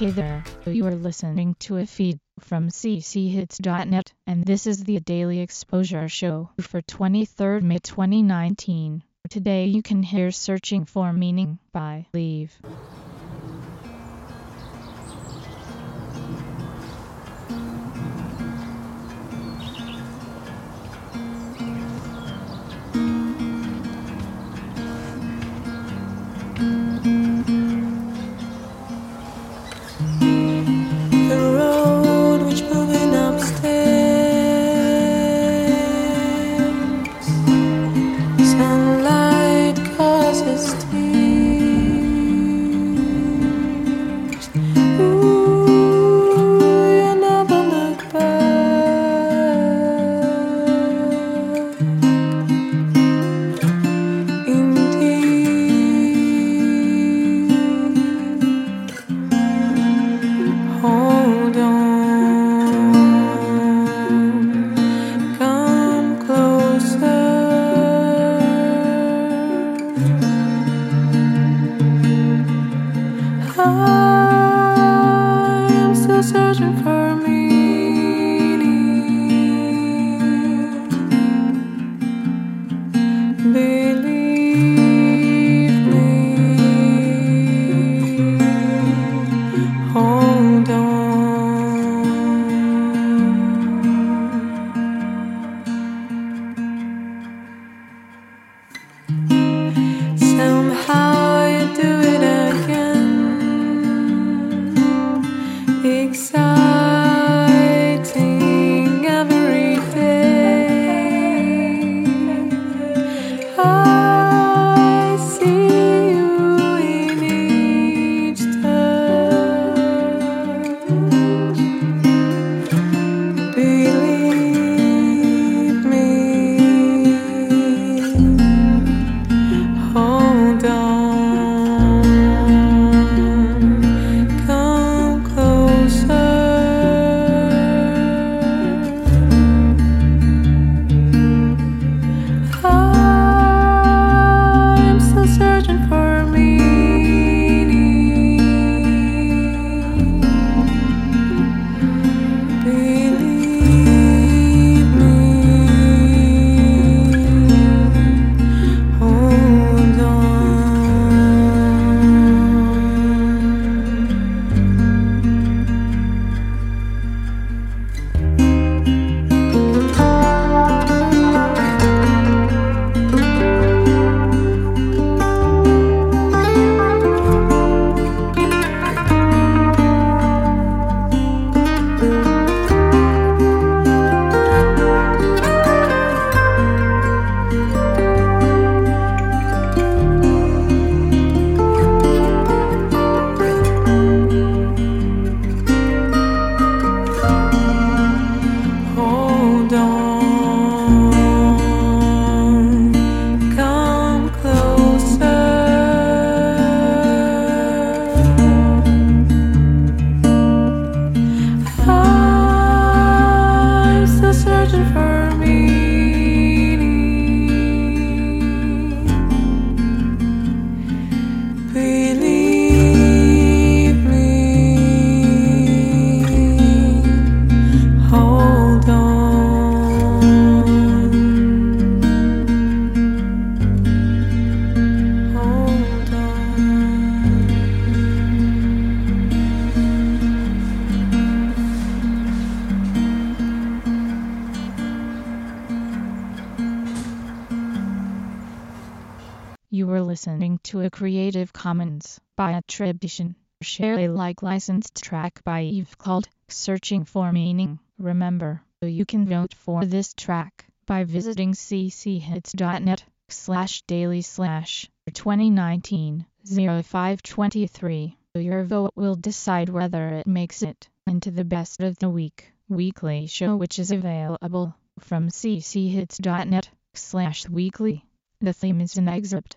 Hey there, you are listening to a feed from cchits.net, and this is the Daily Exposure Show for 23rd May 2019. Today you can hear Searching for Meaning by Leave. Exciting listening to a Creative Commons by attribution, share Alike licensed track by Eve called Searching for Meaning. Remember, you can vote for this track by visiting cchits.net slash daily slash 2019 0523. Your vote will decide whether it makes it into the best of the week weekly show which is available from cchits.net slash weekly. The theme is an excerpt